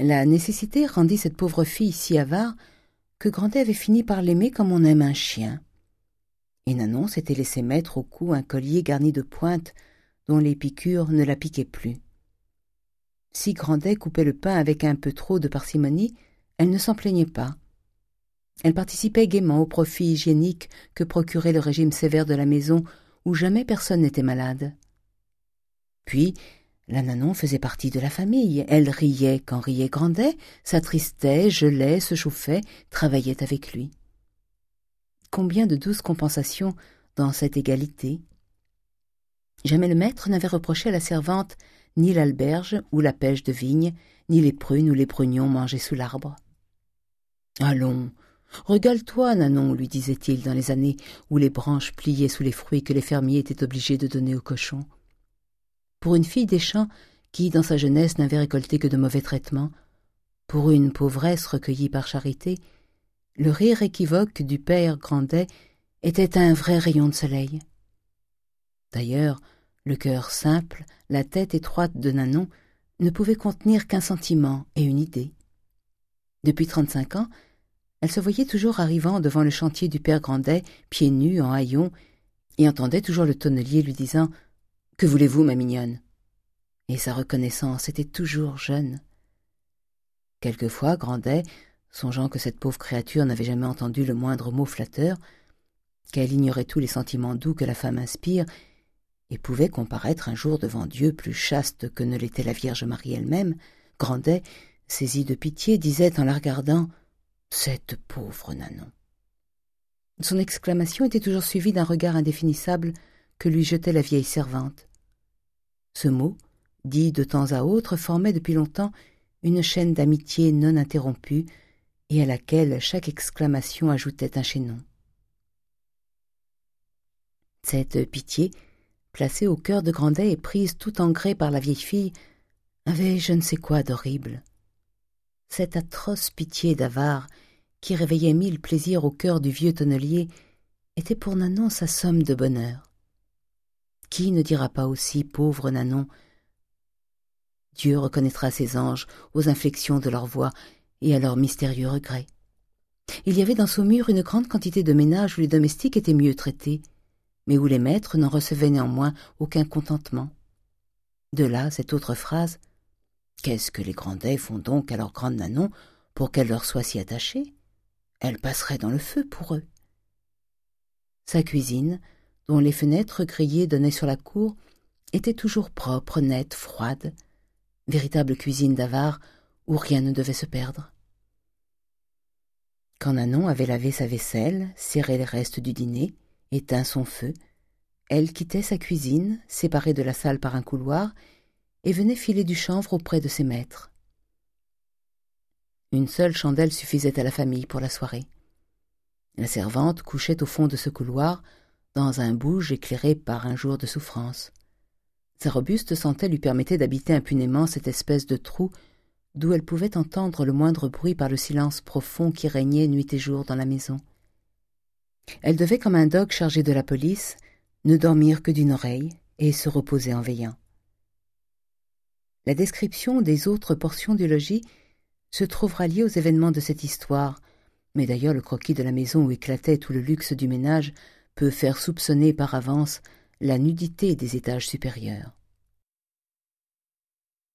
La nécessité rendit cette pauvre fille si avare que Grandet avait fini par l'aimer comme on aime un chien. Et Nanon s'était laissé mettre au cou un collier garni de pointes dont les piqûres ne la piquaient plus. Si Grandet coupait le pain avec un peu trop de parcimonie, elle ne s'en plaignait pas. Elle participait gaiement au profit hygiénique que procurait le régime sévère de la maison où jamais personne n'était malade. Puis, la Nanon faisait partie de la famille. Elle riait quand riait Grandet, s'attristait, gelait, se chauffait, travaillait avec lui. Combien de douces compensations dans cette égalité Jamais le maître n'avait reproché à la servante ni l'alberge ou la pêche de vigne, ni les prunes ou les prugnons mangés sous l'arbre. Allons, régale-toi, Nanon, lui disait-il dans les années où les branches pliaient sous les fruits que les fermiers étaient obligés de donner aux cochons. Pour une fille des champs qui, dans sa jeunesse, n'avait récolté que de mauvais traitements, pour une pauvresse recueillie par charité, le rire équivoque du père Grandet était un vrai rayon de soleil. D'ailleurs, le cœur simple, la tête étroite de Nanon ne pouvaient contenir qu'un sentiment et une idée. Depuis trente-cinq ans, elle se voyait toujours arrivant devant le chantier du père Grandet, pieds nus, en haillons, et entendait toujours le tonnelier lui disant « Que voulez-vous, ma mignonne ?» Et sa reconnaissance était toujours jeune. Quelquefois, Grandet, songeant que cette pauvre créature n'avait jamais entendu le moindre mot flatteur, qu'elle ignorait tous les sentiments doux que la femme inspire, et pouvait comparaître un jour devant Dieu plus chaste que ne l'était la Vierge Marie elle-même, Grandet, saisi de pitié, disait en la regardant « Cette pauvre Nanon !» Son exclamation était toujours suivie d'un regard indéfinissable que lui jetait la vieille servante. Ce mot, dit de temps à autre, formait depuis longtemps une chaîne d'amitié non interrompue et à laquelle chaque exclamation ajoutait un chaînon. Cette pitié, placée au cœur de Grandet et prise tout en gré par la vieille fille, avait je ne sais quoi d'horrible. Cette atroce pitié d'avare, qui réveillait mille plaisirs au cœur du vieux tonnelier, était pour Nanon sa somme de bonheur. Qui ne dira pas aussi, pauvre Nanon, Dieu reconnaîtra ses anges aux inflexions de leur voix et à leurs mystérieux regrets. Il y avait dans Saumur une grande quantité de ménages où les domestiques étaient mieux traités, mais où les maîtres n'en recevaient néanmoins aucun contentement. De là cette autre phrase Qu'est-ce que les Grandets font donc à leur grande Nanon pour qu'elle leur soit si attachée Elle passerait dans le feu pour eux. Sa cuisine, dont les fenêtres grillées donnaient sur la cour, était toujours propre, nette, froide, véritable cuisine d'avare où rien ne devait se perdre. Quand Nanon avait lavé sa vaisselle, serré les restes du dîner, éteint son feu, elle quittait sa cuisine, séparée de la salle par un couloir, et venait filer du chanvre auprès de ses maîtres. Une seule chandelle suffisait à la famille pour la soirée. La servante couchait au fond de ce couloir, dans un bouge éclairé par un jour de souffrance. Sa robuste santé lui permettait d'habiter impunément cette espèce de trou d'où elle pouvait entendre le moindre bruit par le silence profond qui régnait nuit et jour dans la maison. Elle devait, comme un dogue chargé de la police, ne dormir que d'une oreille et se reposer en veillant. La description des autres portions du logis se trouvera liée aux événements de cette histoire, mais d'ailleurs le croquis de la maison où éclatait tout le luxe du ménage peut faire soupçonner par avance la nudité des étages supérieurs.